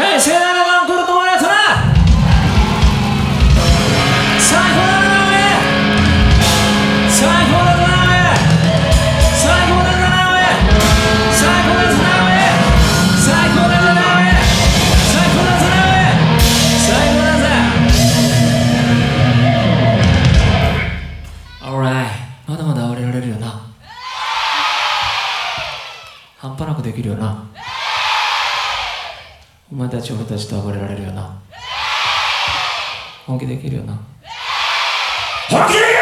はい盛大なワンコー。ルと思われたな最高だなおい。最高だなおい。最高だなおい。最高だなおい。最高だなおい。最高だなおい。最高だぜ俺まだまだ暴れられるよな半端なくできるよなお前たち俺たちと暴れられるよな。本気できるよな。本気で